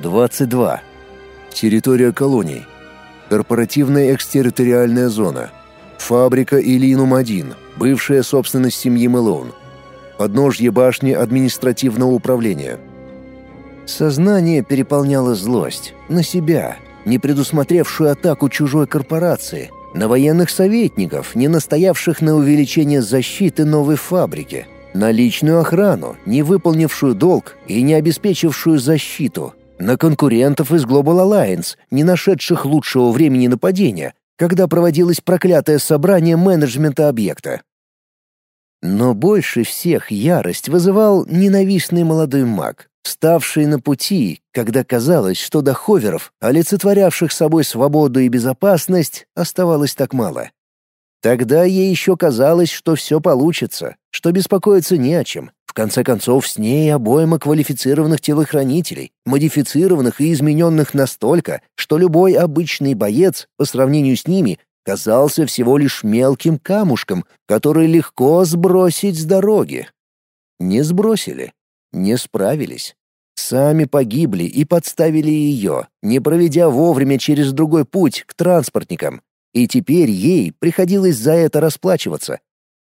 22. Территория колоний. Корпоративная экстерриториальная зона. Фабрика Илинум-1, бывшая собственность семьи Мэлоун. Подножье башни административного управления. Сознание переполняло злость. На себя, не предусмотревшую атаку чужой корпорации. На военных советников, не настоявших на увеличение защиты новой фабрики. На личную охрану, не выполнившую долг и не обеспечившую защиту. На конкурентов из Global Alliance, не нашедших лучшего времени нападения, когда проводилось проклятое собрание менеджмента объекта. Но больше всех ярость вызывал ненавистный молодой маг, ставший на пути, когда казалось, что до ховеров, олицетворявших собой свободу и безопасность, оставалось так мало. Тогда ей еще казалось, что все получится, что беспокоиться не о чем. В конце концов, с ней обойма квалифицированных телохранителей, модифицированных и измененных настолько, что любой обычный боец по сравнению с ними казался всего лишь мелким камушком, который легко сбросить с дороги. Не сбросили, не справились. Сами погибли и подставили ее, не проведя вовремя через другой путь к транспортникам. И теперь ей приходилось за это расплачиваться,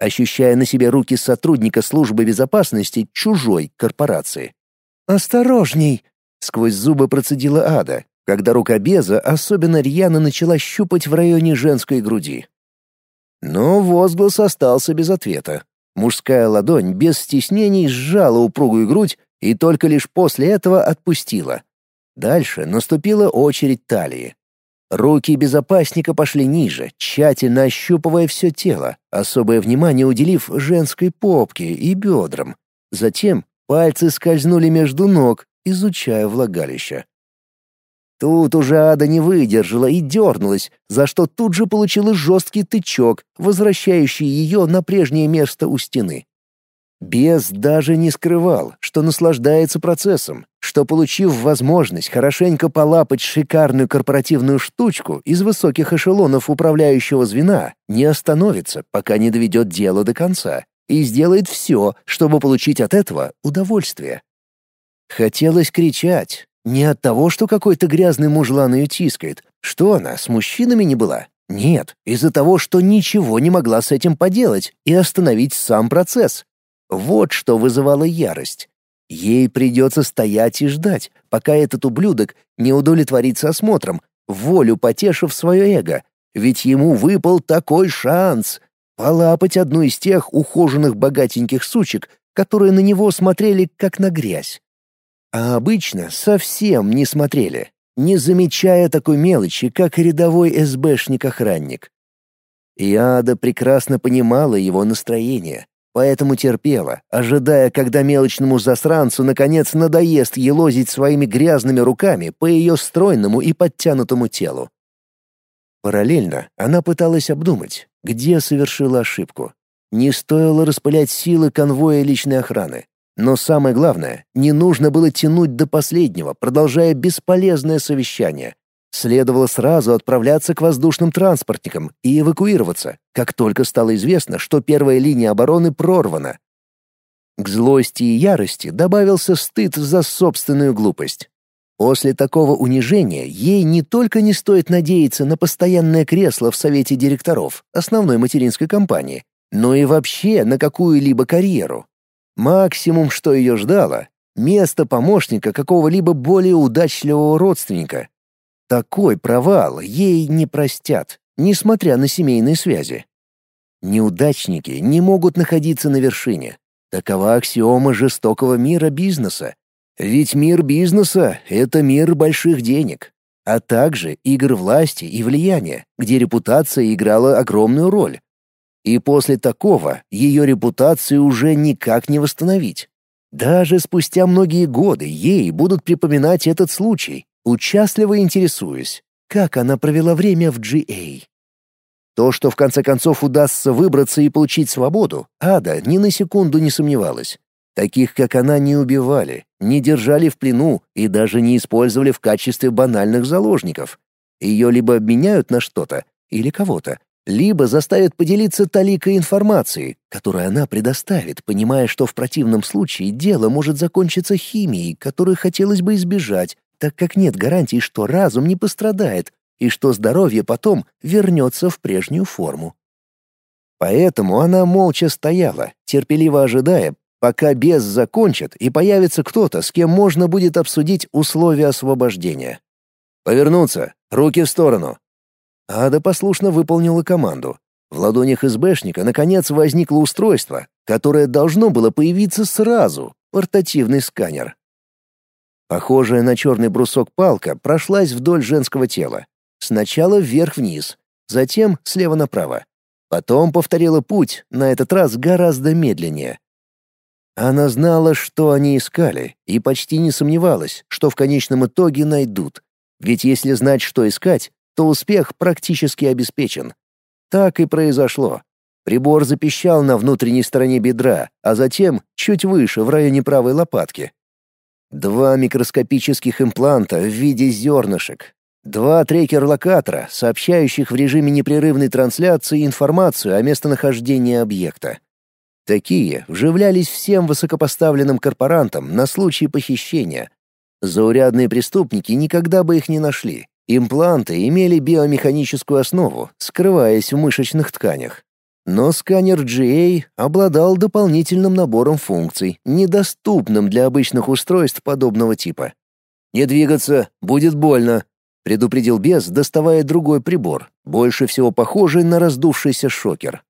ощущая на себе руки сотрудника службы безопасности чужой корпорации. «Осторожней!» — сквозь зубы процедила Ада, когда рука Беза особенно рьяно начала щупать в районе женской груди. Но возглас остался без ответа. Мужская ладонь без стеснений сжала упругую грудь и только лишь после этого отпустила. Дальше наступила очередь талии. Руки безопасника пошли ниже, тщательно ощупывая все тело, особое внимание уделив женской попке и бедрам. Затем пальцы скользнули между ног, изучая влагалище. Тут уже ада не выдержала и дернулась, за что тут же получила жесткий тычок, возвращающий ее на прежнее место у стены. Бес даже не скрывал, что наслаждается процессом, что, получив возможность хорошенько полапать шикарную корпоративную штучку из высоких эшелонов управляющего звена, не остановится, пока не доведет дело до конца, и сделает все, чтобы получить от этого удовольствие. Хотелось кричать, не от того, что какой-то грязный мужлан ее тискает. Что она, с мужчинами не была? Нет, из-за того, что ничего не могла с этим поделать и остановить сам процесс. Вот что вызывало ярость. Ей придется стоять и ждать, пока этот ублюдок не удовлетворится осмотром, волю потешив свое эго. Ведь ему выпал такой шанс — полапать одну из тех ухоженных богатеньких сучек, которые на него смотрели как на грязь. А обычно совсем не смотрели, не замечая такой мелочи, как рядовой СБшник-охранник. И Ада прекрасно понимала его настроение, поэтому терпела, ожидая, когда мелочному засранцу наконец надоест елозить своими грязными руками по ее стройному и подтянутому телу. Параллельно она пыталась обдумать, где совершила ошибку. Не стоило распылять силы конвоя личной охраны. Но самое главное, не нужно было тянуть до последнего, продолжая бесполезное совещание. Следовало сразу отправляться к воздушным транспортникам и эвакуироваться, как только стало известно, что первая линия обороны прорвана. К злости и ярости добавился стыд за собственную глупость. После такого унижения ей не только не стоит надеяться на постоянное кресло в совете директоров основной материнской компании, но и вообще на какую-либо карьеру. Максимум, что ее ждало — место помощника какого-либо более удачливого родственника. Такой провал ей не простят, несмотря на семейные связи. Неудачники не могут находиться на вершине. Такова аксиома жестокого мира бизнеса. Ведь мир бизнеса — это мир больших денег, а также игр власти и влияния, где репутация играла огромную роль. И после такого ее репутацию уже никак не восстановить. Даже спустя многие годы ей будут припоминать этот случай, участливо интересуясь, как она провела время в GA. То, что в конце концов удастся выбраться и получить свободу, Ада ни на секунду не сомневалась. Таких, как она, не убивали, не держали в плену и даже не использовали в качестве банальных заложников. Ее либо обменяют на что-то или кого-то, либо заставят поделиться таликой информации, которую она предоставит, понимая, что в противном случае дело может закончиться химией, которую хотелось бы избежать, так как нет гарантий, что разум не пострадает и что здоровье потом вернется в прежнюю форму. Поэтому она молча стояла, терпеливо ожидая, пока бес закончит и появится кто-то, с кем можно будет обсудить условия освобождения. «Повернуться! Руки в сторону!» Ада послушно выполнила команду. В ладонях СБшника наконец возникло устройство, которое должно было появиться сразу — портативный сканер. Похожая на черный брусок палка прошлась вдоль женского тела. Сначала вверх-вниз, затем слева направо. Потом повторила путь, на этот раз гораздо медленнее. Она знала, что они искали, и почти не сомневалась, что в конечном итоге найдут. Ведь если знать, что искать, то успех практически обеспечен. Так и произошло. Прибор запищал на внутренней стороне бедра, а затем чуть выше, в районе правой лопатки. Два микроскопических импланта в виде зернышек. Два трекер-локатора, сообщающих в режиме непрерывной трансляции информацию о местонахождении объекта. Такие вживлялись всем высокопоставленным корпорантам на случай похищения. Заурядные преступники никогда бы их не нашли. Импланты имели биомеханическую основу, скрываясь в мышечных тканях. Но сканер GA обладал дополнительным набором функций, недоступным для обычных устройств подобного типа. «Не двигаться, будет больно», — предупредил бес, доставая другой прибор, больше всего похожий на раздувшийся шокер.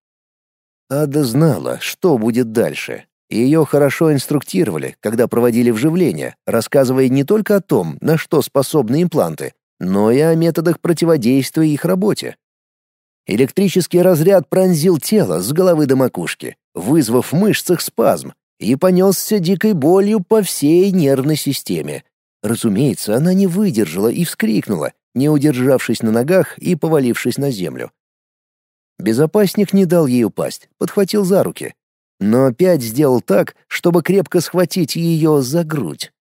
Ада знала, что будет дальше. Ее хорошо инструктировали, когда проводили вживление, рассказывая не только о том, на что способны импланты, но и о методах противодействия их работе. Электрический разряд пронзил тело с головы до макушки, вызвав в мышцах спазм, и понесся дикой болью по всей нервной системе. Разумеется, она не выдержала и вскрикнула, не удержавшись на ногах и повалившись на землю. Безопасник не дал ей упасть, подхватил за руки. Но опять сделал так, чтобы крепко схватить ее за грудь.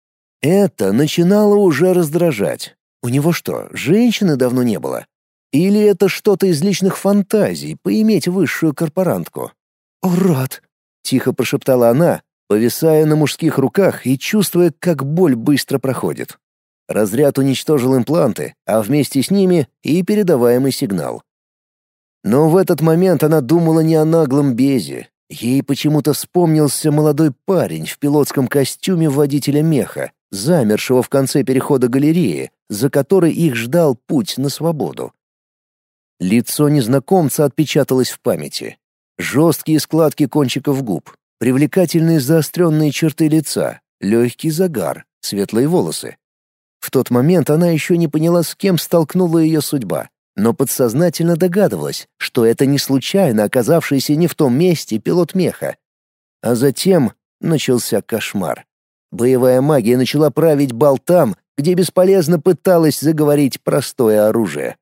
Это начинало уже раздражать. У него что, женщины давно не было? Или это что-то из личных фантазий, поиметь высшую корпорантку? «Урод!» — тихо прошептала она, повисая на мужских руках и чувствуя, как боль быстро проходит. Разряд уничтожил импланты, а вместе с ними и передаваемый сигнал. Но в этот момент она думала не о наглом безе. Ей почему-то вспомнился молодой парень в пилотском костюме водителя меха, замершего в конце перехода галереи, за которой их ждал путь на свободу. Лицо незнакомца отпечаталось в памяти. Жесткие складки кончиков губ, привлекательные заостренные черты лица, легкий загар, светлые волосы. В тот момент она еще не поняла, с кем столкнула ее судьба, но подсознательно догадывалась, что это не случайно оказавшийся не в том месте пилот меха. А затем начался кошмар. Боевая магия начала править бал там, где бесполезно пыталась заговорить простое оружие.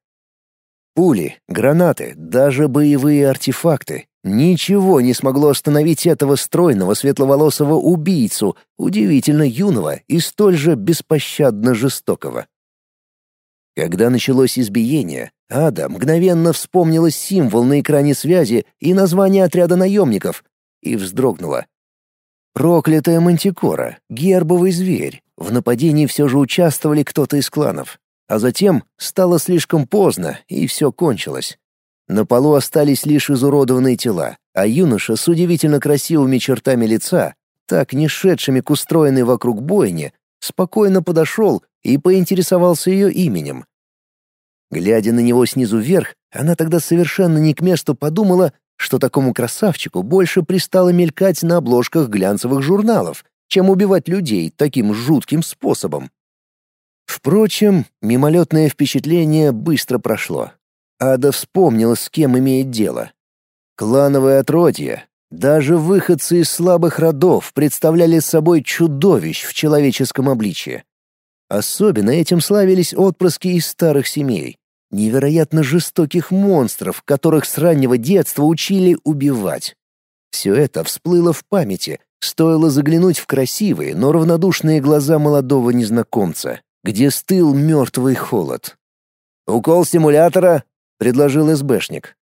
Пули, гранаты, даже боевые артефакты. Ничего не смогло остановить этого стройного светловолосого убийцу, удивительно юного и столь же беспощадно жестокого. Когда началось избиение, Ада мгновенно вспомнила символ на экране связи и название отряда наемников и вздрогнула. Проклятая мантикора, гербовый зверь. В нападении все же участвовали кто-то из кланов. А затем стало слишком поздно, и все кончилось. На полу остались лишь изуродованные тела, а юноша с удивительно красивыми чертами лица, так не шедшими к устроенной вокруг бойне, спокойно подошел и поинтересовался ее именем. Глядя на него снизу вверх, она тогда совершенно не к месту подумала, что такому красавчику больше пристало мелькать на обложках глянцевых журналов, чем убивать людей таким жутким способом. Впрочем, мимолетное впечатление быстро прошло. Ада вспомнила, с кем имеет дело. Клановое отродье, даже выходцы из слабых родов представляли собой чудовищ в человеческом обличье. Особенно этим славились отпрыски из старых семей, невероятно жестоких монстров, которых с раннего детства учили убивать. Все это всплыло в памяти, стоило заглянуть в красивые, но равнодушные глаза молодого незнакомца где стыл мертвый холод. «Укол стимулятора?» — предложил СБшник.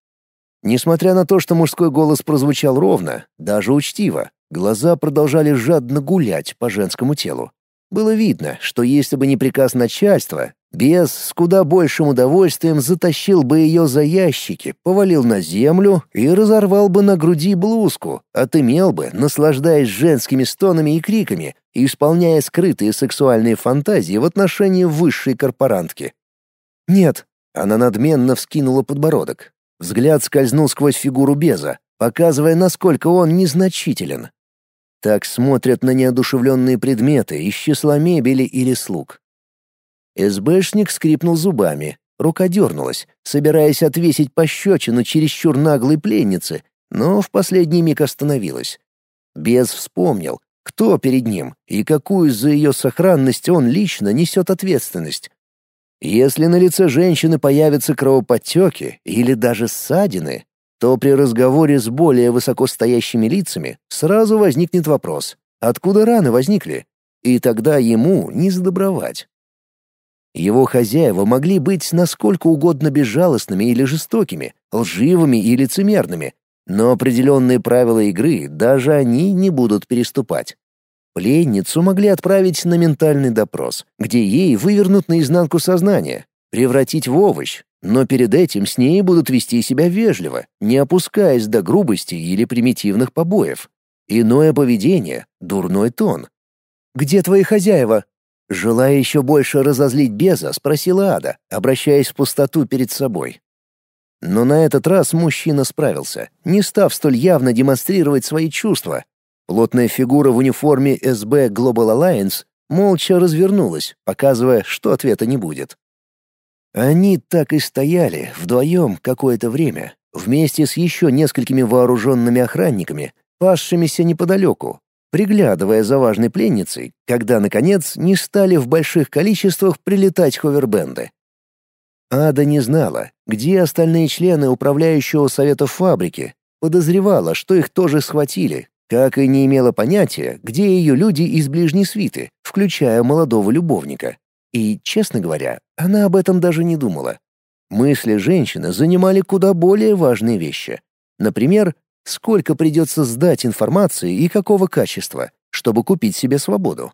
Несмотря на то, что мужской голос прозвучал ровно, даже учтиво, глаза продолжали жадно гулять по женскому телу. Было видно, что если бы не приказ начальства, Бес с куда большим удовольствием затащил бы ее за ящики, повалил на землю и разорвал бы на груди блузку, отымел бы, наслаждаясь женскими стонами и криками, и исполняя скрытые сексуальные фантазии в отношении высшей корпорантки. «Нет», — она надменно вскинула подбородок. Взгляд скользнул сквозь фигуру Беза, показывая, насколько он незначителен. Так смотрят на неодушевленные предметы из числа мебели или слуг. СБшник скрипнул зубами, рука дернулась, собираясь отвесить пощечину чересчур наглой пленнице, но в последний миг остановилась. Без вспомнил, кто перед ним и какую за ее сохранность он лично несет ответственность. Если на лице женщины появятся кровоподтеки или даже ссадины, то при разговоре с более высокостоящими лицами сразу возникнет вопрос, откуда раны возникли, и тогда ему не задобровать. Его хозяева могли быть насколько угодно безжалостными или жестокими, лживыми и лицемерными, но определенные правила игры даже они не будут переступать. Пленницу могли отправить на ментальный допрос, где ей вывернут наизнанку сознание, превратить в овощ, но перед этим с ней будут вести себя вежливо, не опускаясь до грубости или примитивных побоев. Иное поведение — дурной тон. «Где твои хозяева?» Желая еще больше разозлить Беза, спросила Ада, обращаясь в пустоту перед собой. Но на этот раз мужчина справился, не став столь явно демонстрировать свои чувства. Плотная фигура в униформе СБ Global Alliance молча развернулась, показывая, что ответа не будет. Они так и стояли вдвоем какое-то время, вместе с еще несколькими вооруженными охранниками, пасшимися неподалеку, приглядывая за важной пленницей, когда, наконец, не стали в больших количествах прилетать ховербенды. Ада не знала, где остальные члены управляющего совета фабрики, подозревала, что их тоже схватили, как и не имела понятия, где ее люди из ближней свиты, включая молодого любовника. И, честно говоря, она об этом даже не думала. Мысли женщины занимали куда более важные вещи. Например, сколько придется сдать информации и какого качества, чтобы купить себе свободу.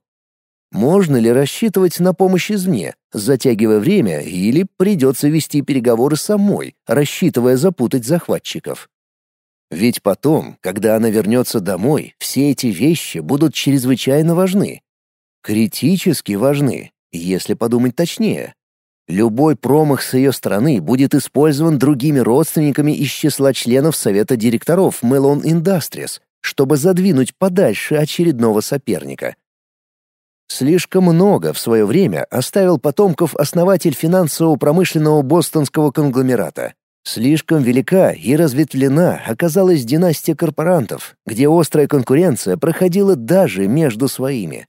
Можно ли рассчитывать на помощь извне, затягивая время, или придется вести переговоры самой, рассчитывая запутать захватчиков? Ведь потом, когда она вернется домой, все эти вещи будут чрезвычайно важны. Критически важны, если подумать точнее. Любой промах с ее стороны будет использован другими родственниками из числа членов совета директоров Melon Industries, чтобы задвинуть подальше очередного соперника. Слишком много в свое время оставил потомков основатель финансово-промышленного бостонского конгломерата. Слишком велика и разветвлена оказалась династия корпорантов, где острая конкуренция проходила даже между своими.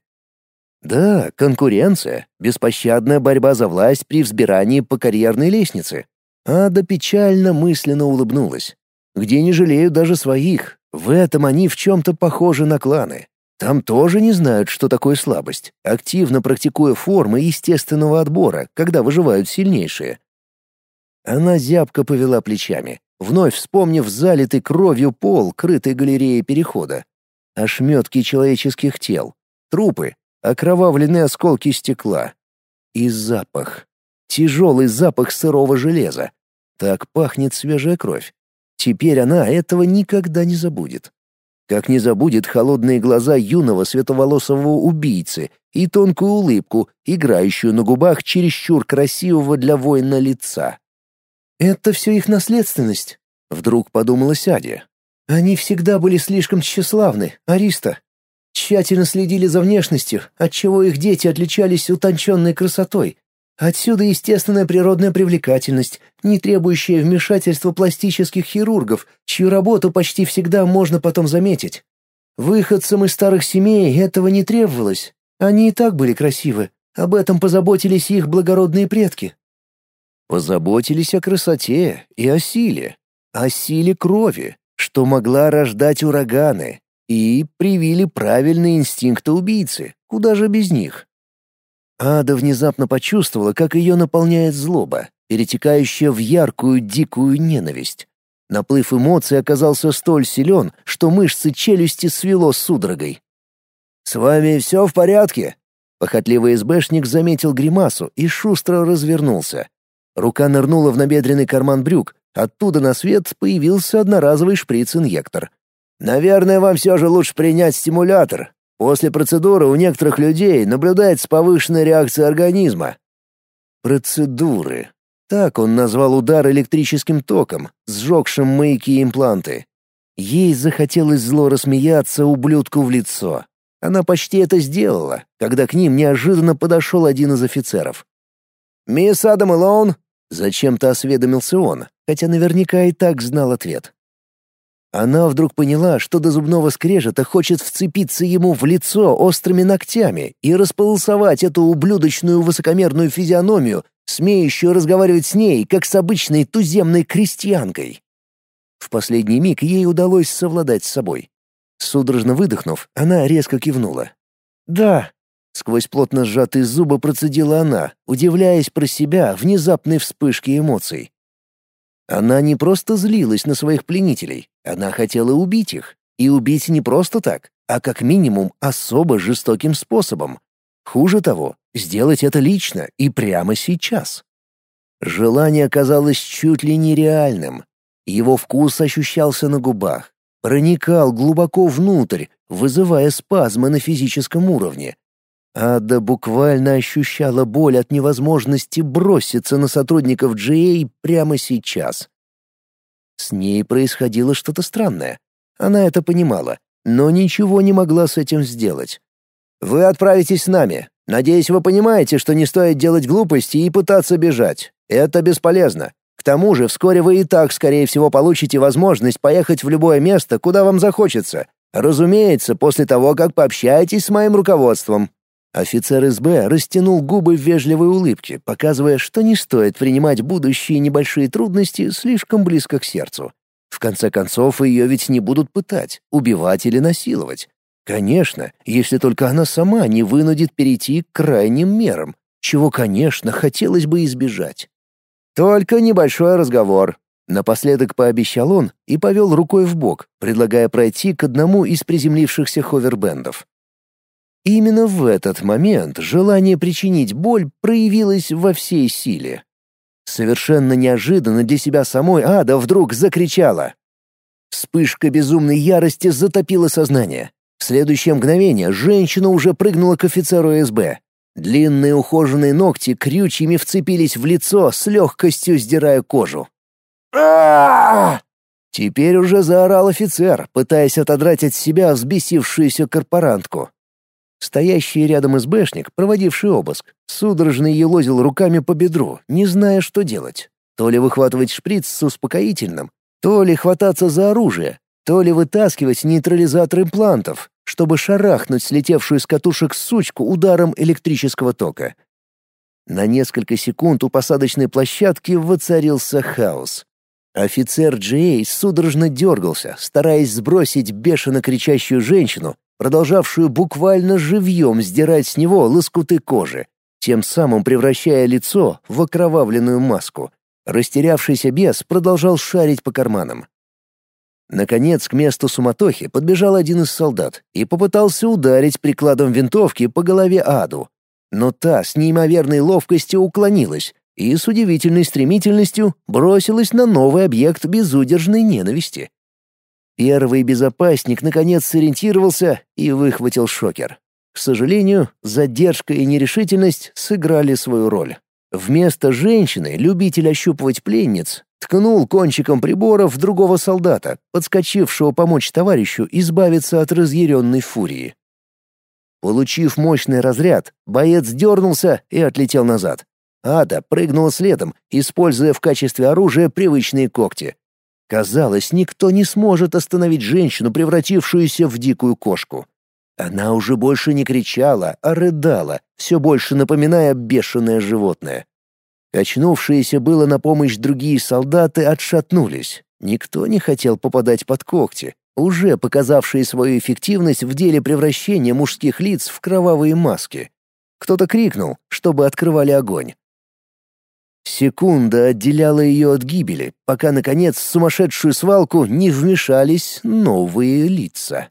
Да, конкуренция, беспощадная борьба за власть при взбирании по карьерной лестнице. Ада печально мысленно улыбнулась. Где не жалеют даже своих, в этом они в чем-то похожи на кланы. Там тоже не знают, что такое слабость, активно практикуя формы естественного отбора, когда выживают сильнейшие. Она зябко повела плечами, вновь вспомнив залитый кровью пол крытой галереи перехода. Ошметки человеческих тел, трупы, окровавленные осколки стекла. И запах. Тяжелый запах сырого железа. Так пахнет свежая кровь. Теперь она этого никогда не забудет. Как не забудет холодные глаза юного световолосого убийцы и тонкую улыбку, играющую на губах чересчур красивого для воина лица. «Это все их наследственность», — вдруг подумала Сядя. «Они всегда были слишком тщеславны, Ариста. Тщательно следили за внешностью, отчего их дети отличались утонченной красотой. Отсюда естественная природная привлекательность, не требующая вмешательства пластических хирургов, чью работу почти всегда можно потом заметить. Выходцам из старых семей этого не требовалось. Они и так были красивы. Об этом позаботились их благородные предки. Позаботились о красоте и о силе, о силе крови, что могла рождать ураганы, и привили правильные инстинкты убийцы, куда же без них. Ада внезапно почувствовала, как ее наполняет злоба, перетекающая в яркую дикую ненависть. Наплыв эмоций оказался столь силен, что мышцы челюсти свело судорогой. «С вами все в порядке?» — Похотливый СБшник заметил гримасу и шустро развернулся. Рука нырнула в набедренный карман брюк, оттуда на свет появился одноразовый шприц-инъектор. «Наверное, вам все же лучше принять стимулятор. После процедуры у некоторых людей наблюдается повышенная реакция организма». Процедуры. Так он назвал удар электрическим током, сжегшим маяки и импланты. Ей захотелось зло рассмеяться ублюдку в лицо. Она почти это сделала, когда к ним неожиданно подошел один из офицеров. «Мисс Адам Элоун?» — зачем-то осведомился он, хотя наверняка и так знал ответ. Она вдруг поняла, что до зубного скрежета хочет вцепиться ему в лицо острыми ногтями и располосовать эту ублюдочную высокомерную физиономию, смеющую разговаривать с ней, как с обычной туземной крестьянкой. В последний миг ей удалось совладать с собой. Судорожно выдохнув, она резко кивнула. «Да», — сквозь плотно сжатые зубы процедила она, удивляясь про себя внезапной вспышке эмоций. Она не просто злилась на своих пленителей, она хотела убить их. И убить не просто так, а как минимум особо жестоким способом. Хуже того, сделать это лично и прямо сейчас. Желание казалось чуть ли нереальным, его вкус ощущался на губах, проникал глубоко внутрь, вызывая спазмы на физическом уровне. Ада буквально ощущала боль от невозможности броситься на сотрудников GA прямо сейчас. С ней происходило что-то странное. Она это понимала, но ничего не могла с этим сделать. «Вы отправитесь с нами. Надеюсь, вы понимаете, что не стоит делать глупости и пытаться бежать. Это бесполезно. К тому же вскоре вы и так, скорее всего, получите возможность поехать в любое место, куда вам захочется. Разумеется, после того, как пообщаетесь с моим руководством». Офицер СБ растянул губы в вежливой улыбке, показывая, что не стоит принимать будущие небольшие трудности слишком близко к сердцу. В конце концов, ее ведь не будут пытать, убивать или насиловать. Конечно, если только она сама не вынудит перейти к крайним мерам, чего, конечно, хотелось бы избежать. «Только небольшой разговор», — напоследок пообещал он и повел рукой в бок, предлагая пройти к одному из приземлившихся ховербендов. Именно в этот момент желание причинить боль проявилось во всей силе. Совершенно неожиданно для себя самой Ада вдруг закричала. Вспышка безумной ярости затопила сознание. В следующее мгновение женщина уже прыгнула к офицеру СБ, Длинные ухоженные ногти крючьями вцепились в лицо, с легкостью сдирая кожу. а Теперь уже заорал офицер, пытаясь отодрать от себя взбесившуюся корпорантку. Стоящий рядом СБшник, проводивший обыск, судорожно елозил руками по бедру, не зная, что делать. То ли выхватывать шприц с успокоительным, то ли хвататься за оружие, то ли вытаскивать нейтрализатор имплантов, чтобы шарахнуть слетевшую с катушек сучку ударом электрического тока. На несколько секунд у посадочной площадки воцарился хаос. Офицер Джей судорожно дергался, стараясь сбросить бешено кричащую женщину, продолжавшую буквально живьем сдирать с него лоскуты кожи, тем самым превращая лицо в окровавленную маску. Растерявшийся бес продолжал шарить по карманам. Наконец, к месту суматохи подбежал один из солдат и попытался ударить прикладом винтовки по голове Аду. Но та с неимоверной ловкостью уклонилась и с удивительной стремительностью бросилась на новый объект безудержной ненависти. Первый безопасник наконец сориентировался и выхватил шокер. К сожалению, задержка и нерешительность сыграли свою роль. Вместо женщины, любитель ощупывать пленниц, ткнул кончиком прибора в другого солдата, подскочившего помочь товарищу избавиться от разъяренной фурии. Получив мощный разряд, боец дернулся и отлетел назад. Ада прыгнула следом, используя в качестве оружия привычные когти. Казалось, никто не сможет остановить женщину, превратившуюся в дикую кошку. Она уже больше не кричала, а рыдала, все больше напоминая бешеное животное. Очнувшиеся было на помощь другие солдаты отшатнулись. Никто не хотел попадать под когти, уже показавшие свою эффективность в деле превращения мужских лиц в кровавые маски. Кто-то крикнул, чтобы открывали огонь. Секунда отделяла ее от гибели, пока, наконец, в сумасшедшую свалку не вмешались новые лица.